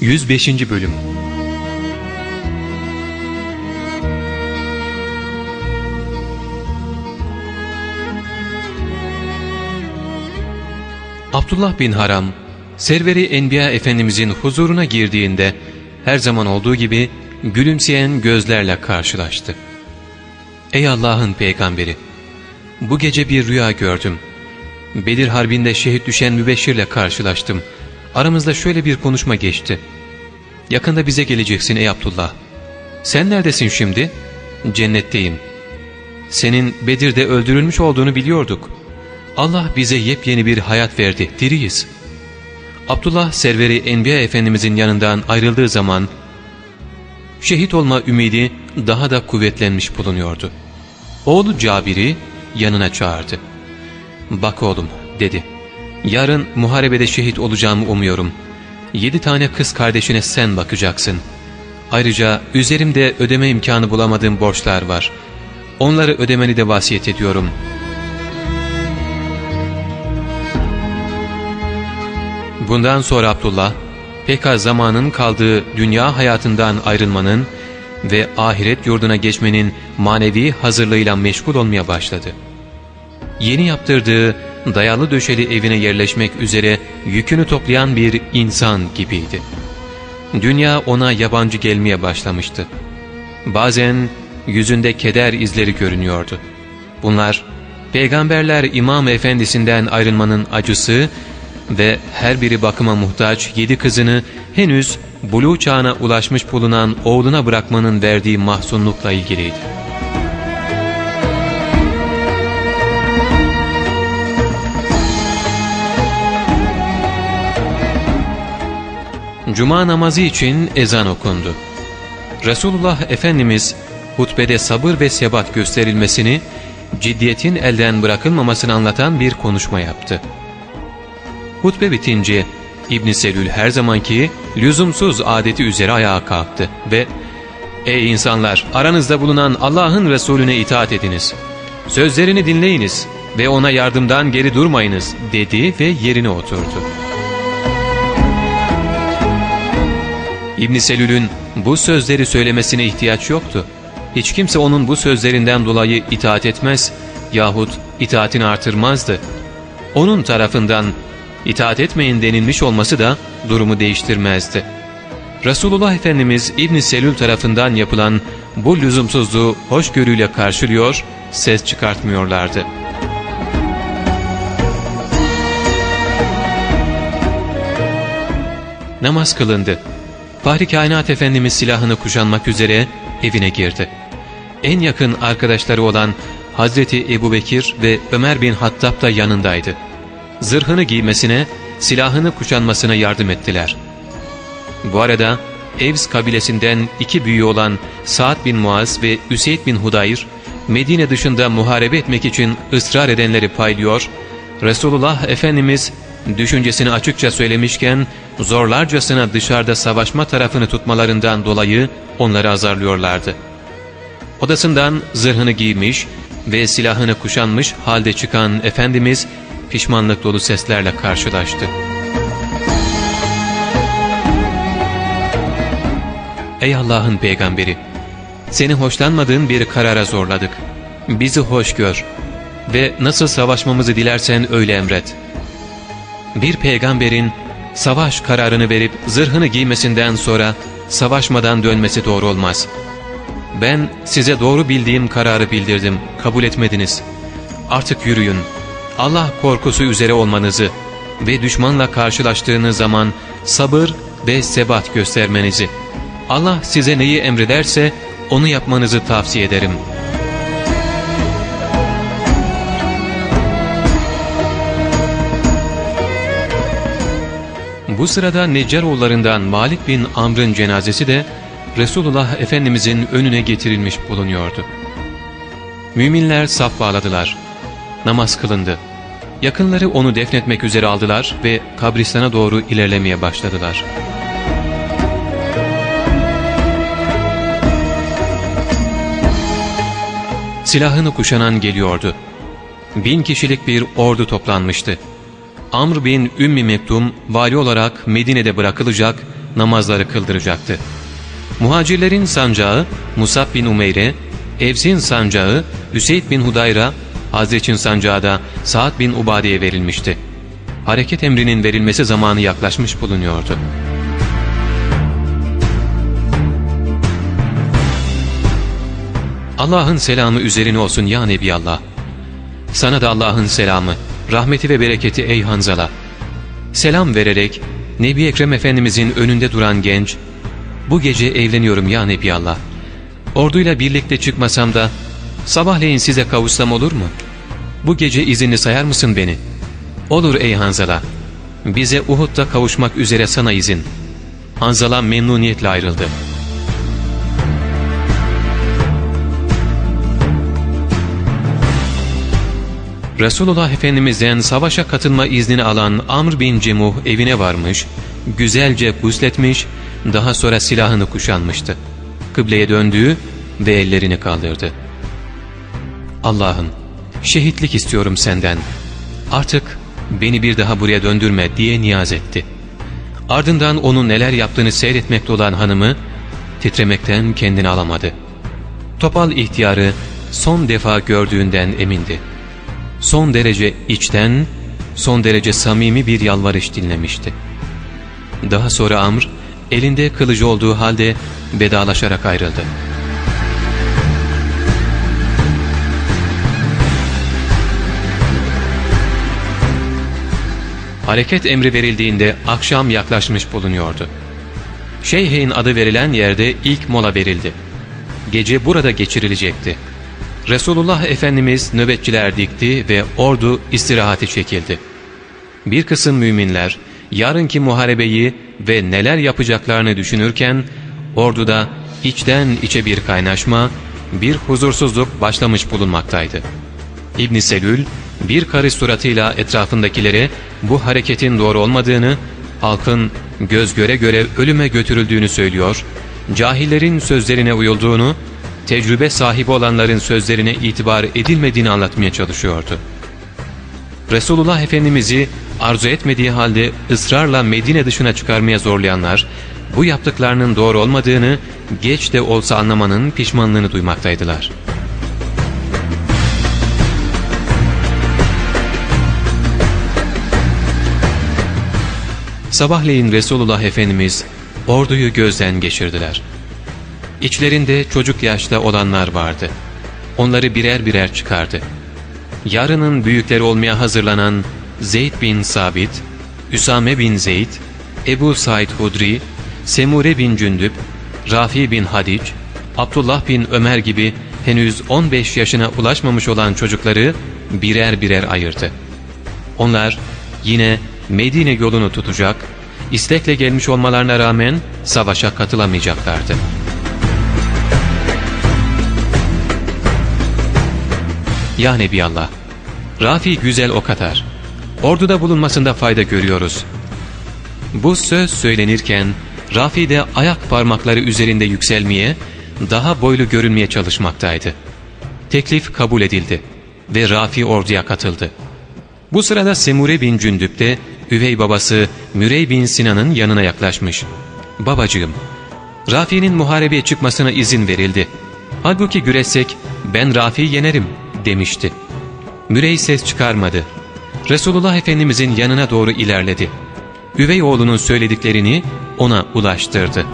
105. Bölüm Abdullah bin Haram, Serveri Enbiya Efendimizin huzuruna girdiğinde her zaman olduğu gibi gülümseyen gözlerle karşılaştı. Ey Allah'ın peygamberi! Bu gece bir rüya gördüm. Bedir Harbi'nde şehit düşen mübeşşirle karşılaştım. Aramızda şöyle bir konuşma geçti. Yakında bize geleceksin ey Abdullah. Sen neredesin şimdi? Cennetteyim. Senin Bedir'de öldürülmüş olduğunu biliyorduk. Allah bize yepyeni bir hayat verdi, diriyiz. Abdullah Serveri Enbiya Efendimizin yanından ayrıldığı zaman şehit olma ümidi daha da kuvvetlenmiş bulunuyordu. Oğlu Cabir'i yanına çağırdı. ''Bak oğlum'' dedi. ''Yarın muharebede şehit olacağımı umuyorum. Yedi tane kız kardeşine sen bakacaksın. Ayrıca üzerimde ödeme imkanı bulamadığım borçlar var. Onları ödemeni de vasiyet ediyorum.'' Bundan sonra Abdullah, pek az zamanın kaldığı dünya hayatından ayrılmanın ve ahiret yurduna geçmenin manevi hazırlığıyla meşgul olmaya başladı. Yeni yaptırdığı dayalı döşeli evine yerleşmek üzere yükünü toplayan bir insan gibiydi. Dünya ona yabancı gelmeye başlamıştı. Bazen yüzünde keder izleri görünüyordu. Bunlar, peygamberler imam efendisinden ayrılmanın acısı ve her biri bakıma muhtaç yedi kızını henüz buluğ çağına ulaşmış bulunan oğluna bırakmanın verdiği mahzunlukla ilgiliydi. Cuma namazı için ezan okundu. Resulullah Efendimiz hutbede sabır ve sebat gösterilmesini, ciddiyetin elden bırakılmamasını anlatan bir konuşma yaptı. Hutbe bitince İbn Selül her zamanki lüzumsuz adeti üzere ayağa kalktı ve ''Ey insanlar aranızda bulunan Allah'ın Resulüne itaat ediniz. Sözlerini dinleyiniz ve ona yardımdan geri durmayınız.'' dedi ve yerine oturdu. İbn Selül'ün bu sözleri söylemesine ihtiyaç yoktu. Hiç kimse onun bu sözlerinden dolayı itaat etmez yahut itaatini artırmazdı. Onun tarafından itaat etmeyin denilmiş olması da durumu değiştirmezdi. Resulullah Efendimiz İbn Selül tarafından yapılan bu lüzumsuzluğu hoşgörüyle karşılıyor, ses çıkartmıyorlardı. Namaz kılındı. Fahri Kainat Efendimiz silahını kuşanmak üzere evine girdi. En yakın arkadaşları olan Hazreti Ebu Bekir ve Ömer bin Hattab da yanındaydı zırhını giymesine, silahını kuşanmasına yardım ettiler. Bu arada Evs kabilesinden iki büyüğü olan Sa'd bin Muaz ve Üseyd bin Hudayr, Medine dışında muharebe etmek için ısrar edenleri paylıyor, Resulullah Efendimiz düşüncesini açıkça söylemişken zorlarcasına dışarıda savaşma tarafını tutmalarından dolayı onları azarlıyorlardı. Odasından zırhını giymiş ve silahını kuşanmış halde çıkan Efendimiz pişmanlık dolu seslerle karşılaştı. Ey Allah'ın peygamberi! Seni hoşlanmadığın bir karara zorladık. Bizi hoş gör ve nasıl savaşmamızı dilersen öyle emret. Bir peygamberin savaş kararını verip zırhını giymesinden sonra savaşmadan dönmesi doğru olmaz. Ben size doğru bildiğim kararı bildirdim, kabul etmediniz. Artık yürüyün, Allah korkusu üzere olmanızı ve düşmanla karşılaştığınız zaman sabır ve sebat göstermenizi, Allah size neyi emrederse onu yapmanızı tavsiye ederim. Bu sırada Neccaroğullarından Malik bin Amr'ın cenazesi de Resulullah Efendimizin önüne getirilmiş bulunuyordu. Müminler saf bağladılar namaz kılındı. Yakınları onu defnetmek üzere aldılar ve kabristana doğru ilerlemeye başladılar. Silahını kuşanan geliyordu. Bin kişilik bir ordu toplanmıştı. Amr bin Ümmi Mektum vali olarak Medine'de bırakılacak namazları kıldıracaktı. Muhacirlerin sancağı Musab bin Umeyre, Evs'in sancağı Hüseyd bin Hudayra, Hazreç'in sancağı da Sa'd bin Ubade'ye verilmişti. Hareket emrinin verilmesi zamanı yaklaşmış bulunuyordu. Allah'ın selamı üzerine olsun ya Nebi Allah. Sana da Allah'ın selamı, rahmeti ve bereketi ey Hanzala. Selam vererek Nebi Ekrem Efendimizin önünde duran genç, bu gece evleniyorum ya Nebi Allah. Orduyla birlikte çıkmasam da sabahleyin size kavuşsam olur mu? Bu gece izinli sayar mısın beni? Olur ey Hanzala. Bize Uhud'da kavuşmak üzere sana izin. Hanzala memnuniyetle ayrıldı. Resulullah Efendimiz'den savaşa katılma iznini alan Amr bin Cemuh evine varmış, güzelce gusletmiş, daha sonra silahını kuşanmıştı. Kıbleye döndüğü ve ellerini kaldırdı. Allah'ım, şehitlik istiyorum senden. Artık beni bir daha buraya döndürme diye niyaz etti. Ardından onun neler yaptığını seyretmekte olan hanımı titremekten kendini alamadı. Topal ihtiyarı son defa gördüğünden emindi son derece içten, son derece samimi bir yalvarış dinlemişti. Daha sonra Amr, elinde kılıcı olduğu halde vedalaşarak ayrıldı. Hareket emri verildiğinde akşam yaklaşmış bulunuyordu. Şeyh'in adı verilen yerde ilk mola verildi. Gece burada geçirilecekti. Resulullah Efendimiz nöbetçiler dikti ve ordu istirahati çekildi. Bir kısım müminler yarınki muharebeyi ve neler yapacaklarını düşünürken orduda içten içe bir kaynaşma, bir huzursuzluk başlamış bulunmaktaydı. İbn Selül bir karış suratıyla etrafındakilere bu hareketin doğru olmadığını, halkın göz göre göre ölüme götürüldüğünü söylüyor, cahillerin sözlerine uyulduğunu tecrübe sahibi olanların sözlerine itibar edilmediğini anlatmaya çalışıyordu. Resulullah Efendimiz'i arzu etmediği halde ısrarla Medine dışına çıkarmaya zorlayanlar, bu yaptıklarının doğru olmadığını geç de olsa anlamanın pişmanlığını duymaktaydılar. Sabahleyin Resulullah Efendimiz orduyu gözden geçirdiler. İçlerinde çocuk yaşta olanlar vardı. Onları birer birer çıkardı. Yarının büyükleri olmaya hazırlanan Zeyd bin Sabit, Üsame bin Zeyd, Ebu Said Hudri, Semure bin Cündüp, Rafi bin Hadic, Abdullah bin Ömer gibi henüz 15 yaşına ulaşmamış olan çocukları birer birer ayırdı. Onlar yine Medine yolunu tutacak, istekle gelmiş olmalarına rağmen savaşa katılamayacaklardı. Ya Nebiallah, Rafi güzel o kadar. Orduda bulunmasında fayda görüyoruz. Bu söz söylenirken Rafi de ayak parmakları üzerinde yükselmeye, daha boylu görünmeye çalışmaktaydı. Teklif kabul edildi ve Rafi orduya katıldı. Bu sırada Semure bin Cündüp de üvey babası Mürey bin Sinan'ın yanına yaklaşmış. Babacığım, Rafi'nin muharebeye çıkmasına izin verildi. Halbuki güreşsek ben Rafi'yi yenerim demişti. Mürey ses çıkarmadı. Resulullah Efendimizin yanına doğru ilerledi. Üvey oğlunun söylediklerini ona ulaştırdı.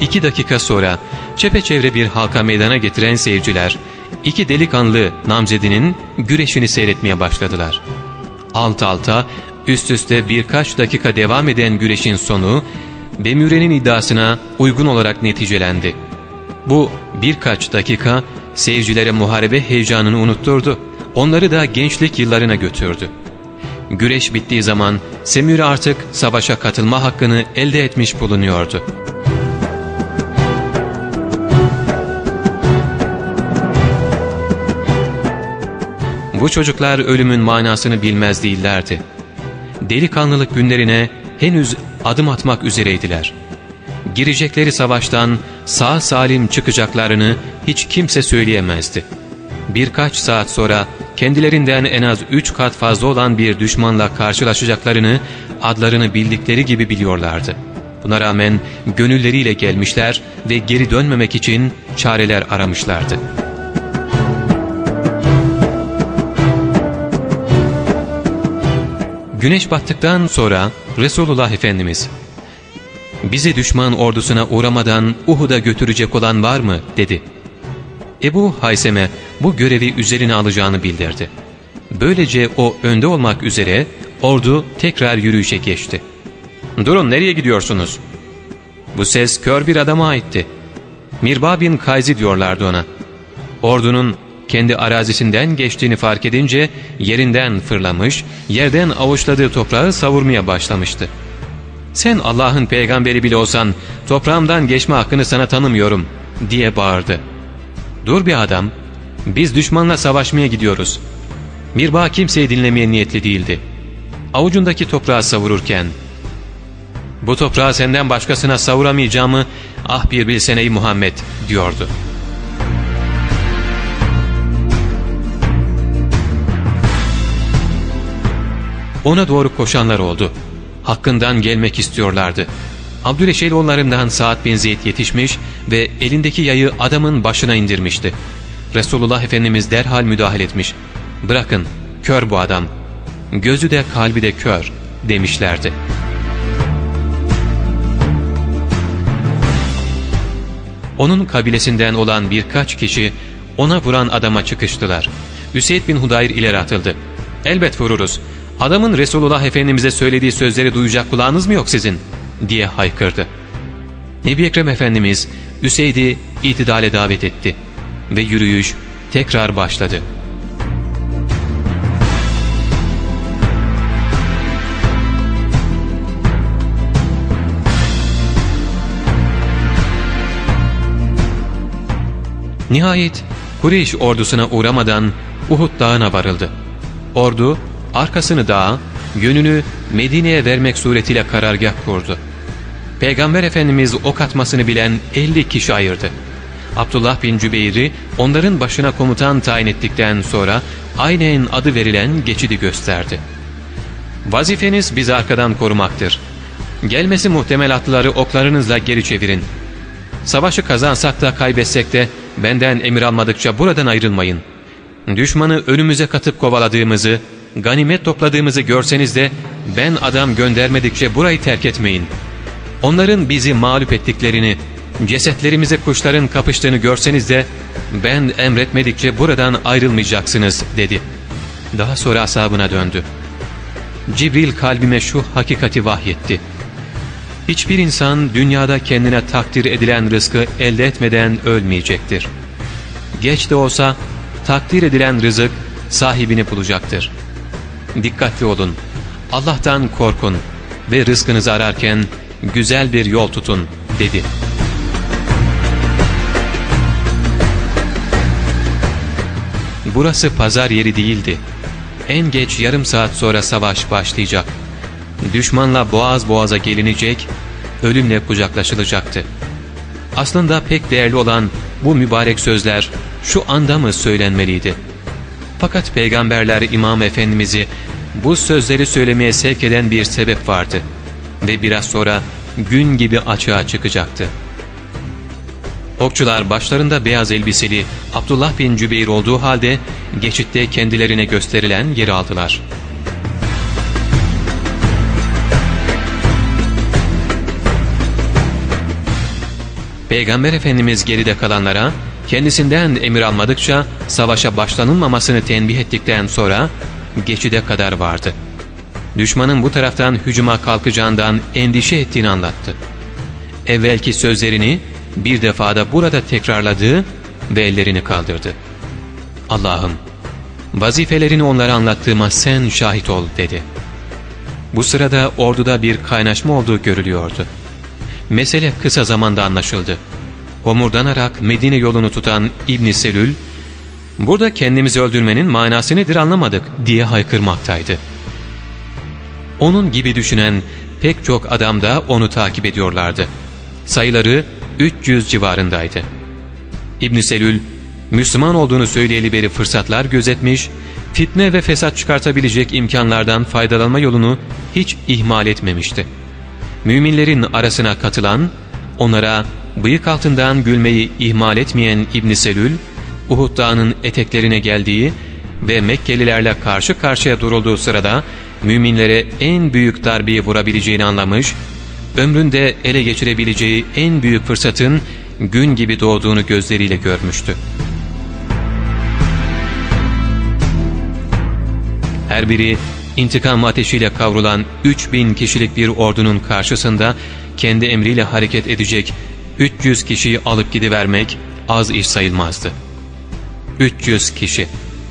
İki dakika sonra çepeçevre bir halka meydana getiren seyirciler, iki delikanlı namzedinin güreşini seyretmeye başladılar. Alt alta, üst üste birkaç dakika devam eden güreşin sonu, Bemüre'nin iddiasına uygun olarak neticelendi. Bu birkaç dakika seyircilere muharebe heyecanını unutturdu. Onları da gençlik yıllarına götürdü. Güreş bittiği zaman Semire artık savaşa katılma hakkını elde etmiş bulunuyordu. Bu çocuklar ölümün manasını bilmez değillerdi. Delikanlılık günlerine henüz adım atmak üzereydiler girecekleri savaştan sağ salim çıkacaklarını hiç kimse söyleyemezdi. Birkaç saat sonra kendilerinden en az üç kat fazla olan bir düşmanla karşılaşacaklarını adlarını bildikleri gibi biliyorlardı. Buna rağmen gönülleriyle gelmişler ve geri dönmemek için çareler aramışlardı. Güneş battıktan sonra Resulullah Efendimiz ''Bizi düşman ordusuna uğramadan Uhud'a götürecek olan var mı?'' dedi. Ebu Haysem'e bu görevi üzerine alacağını bildirdi. Böylece o önde olmak üzere ordu tekrar yürüyüşe geçti. ''Durun nereye gidiyorsunuz?'' Bu ses kör bir adama aitti. Mirba bin Kayzi diyorlardı ona. Ordunun kendi arazisinden geçtiğini fark edince yerinden fırlamış, yerden avuçladığı toprağı savurmaya başlamıştı. ''Sen Allah'ın peygamberi bile olsan toprağımdan geçme hakkını sana tanımıyorum.'' diye bağırdı. ''Dur bir adam, biz düşmanla savaşmaya gidiyoruz.'' Mirba kimseyi dinlemeye niyetli değildi. Avucundaki toprağı savururken ''Bu toprağı senden başkasına savuramayacağımı ah bir bilsen Muhammed'' diyordu. Ona doğru koşanlar oldu. Hakkından gelmek istiyorlardı. Abdüleşeloğullarından Saad bin Zeyd yetişmiş ve elindeki yayı adamın başına indirmişti. Resulullah Efendimiz derhal müdahale etmiş. ''Bırakın, kör bu adam. Gözü de kalbi de kör.'' demişlerdi. Onun kabilesinden olan birkaç kişi ona vuran adama çıkıştılar. Üseyd bin Hudayr ileri atıldı. ''Elbet vururuz. Adamın Resulullah Efendimiz'e söylediği sözleri duyacak kulağınız mı yok sizin?'' diye haykırdı. Nebi Ekrem Efendimiz Üseyd'i itidale davet etti ve yürüyüş tekrar başladı. Nihayet Kureyş ordusuna uğramadan Uhud dağına varıldı. Ordu arkasını dağa, yönünü Medine'ye vermek suretiyle karargah kurdu. Peygamber Efendimiz ok atmasını bilen 50 kişi ayırdı. Abdullah bin Cübeyr'i onların başına komutan tayin ettikten sonra aynen adı verilen geçidi gösterdi. Vazifeniz bizi arkadan korumaktır. Gelmesi muhtemel atlıları oklarınızla geri çevirin. Savaşı kazansak da kaybetsek de benden emir almadıkça buradan ayrılmayın. Düşmanı önümüze katıp kovaladığımızı, ganimet topladığımızı görseniz de ben adam göndermedikçe burayı terk etmeyin. Onların bizi mağlup ettiklerini, cesetlerimize kuşların kapıştığını görseniz de ben emretmedikçe buradan ayrılmayacaksınız dedi. Daha sonra asabına döndü. Cibril kalbime şu hakikati vahyetti. Hiçbir insan dünyada kendine takdir edilen rızkı elde etmeden ölmeyecektir. Geç de olsa takdir edilen rızık sahibini bulacaktır. Dikkatli olun, Allah'tan korkun ve rızkınızı ararken güzel bir yol tutun dedi. Burası pazar yeri değildi. En geç yarım saat sonra savaş başlayacak. Düşmanla boğaz boğaza gelinecek, ölümle kucaklaşılacaktı. Aslında pek değerli olan bu mübarek sözler şu anda mı söylenmeliydi? Fakat peygamberler İmam Efendimiz'i bu sözleri söylemeye sevk eden bir sebep vardı. Ve biraz sonra gün gibi açığa çıkacaktı. Okçular başlarında beyaz elbiseli Abdullah bin Cübeyr olduğu halde geçitte kendilerine gösterilen yeri aldılar. Peygamber Efendimiz geride kalanlara kendisinden emir almadıkça savaşa başlanılmamasını tenbih ettikten sonra geçide kadar vardı. Düşmanın bu taraftan hücuma kalkacağından endişe ettiğini anlattı. Evvelki sözlerini bir defada burada tekrarladı ve ellerini kaldırdı. Allah'ım vazifelerini onlara anlattığıma sen şahit ol dedi. Bu sırada orduda bir kaynaşma olduğu görülüyordu. Mesele kısa zamanda anlaşıldı. Homurdanarak Medine yolunu tutan İbn Selül, ''Burada kendimizi öldürmenin manası nedir anlamadık.'' diye haykırmaktaydı. Onun gibi düşünen pek çok adam da onu takip ediyorlardı. Sayıları 300 civarındaydı. İbn Selül, Müslüman olduğunu söyleyeli beri fırsatlar gözetmiş, fitne ve fesat çıkartabilecek imkanlardan faydalanma yolunu hiç ihmal etmemişti. Müminlerin arasına katılan, onlara bıyık altından gülmeyi ihmal etmeyen İbn Selül, Uhud Dağı'nın eteklerine geldiği ve Mekkelilerle karşı karşıya durulduğu sırada müminlere en büyük darbeyi vurabileceğini anlamış, ömründe ele geçirebileceği en büyük fırsatın gün gibi doğduğunu gözleriyle görmüştü. Her biri intikam ateşiyle kavrulan 3000 kişilik bir ordunun karşısında kendi emriyle hareket edecek 300 kişiyi alıp gidivermek az iş sayılmazdı. 300 kişi,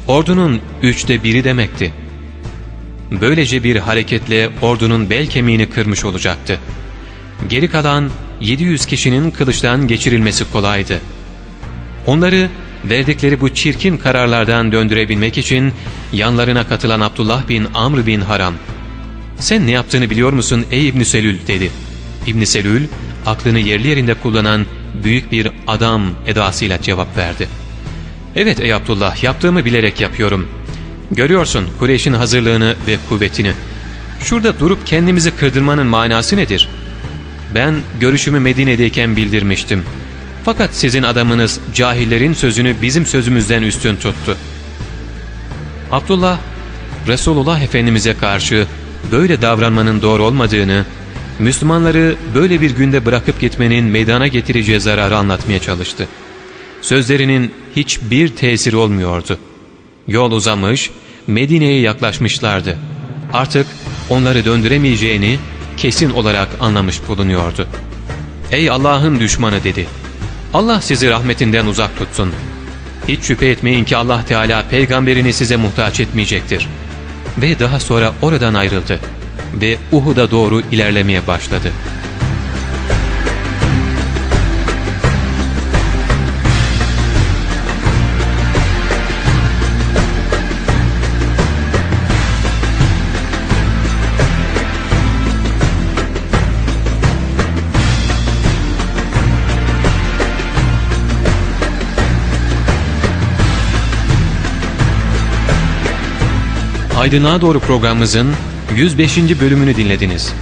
ordunun üçte biri demekti. Böylece bir hareketle ordunun bel kemiğini kırmış olacaktı. Geri kalan 700 kişinin kılıçtan geçirilmesi kolaydı. Onları verdikleri bu çirkin kararlardan döndürebilmek için yanlarına katılan Abdullah bin Amr bin Haram ''Sen ne yaptığını biliyor musun ey İbn Selül?'' dedi. İbn Selül aklını yerli yerinde kullanan büyük bir adam edasıyla cevap verdi. ''Evet ey Abdullah yaptığımı bilerek yapıyorum. Görüyorsun Kureyş'in hazırlığını ve kuvvetini. Şurada durup kendimizi kırdırmanın manası nedir? Ben görüşümü Medine'deyken bildirmiştim.'' Fakat sizin adamınız cahillerin sözünü bizim sözümüzden üstün tuttu. Abdullah, Resulullah Efendimiz'e karşı böyle davranmanın doğru olmadığını, Müslümanları böyle bir günde bırakıp gitmenin meydana getireceği zararı anlatmaya çalıştı. Sözlerinin hiçbir tesiri olmuyordu. Yol uzamış, Medine'ye yaklaşmışlardı. Artık onları döndüremeyeceğini kesin olarak anlamış bulunuyordu. ''Ey Allah'ın düşmanı'' dedi. Allah sizi rahmetinden uzak tutsun. Hiç şüphe etmeyin ki Allah Teala peygamberini size muhtaç etmeyecektir. Ve daha sonra oradan ayrıldı ve Uhud'a doğru ilerlemeye başladı.'' Aydınlığa Doğru programımızın 105. bölümünü dinlediniz.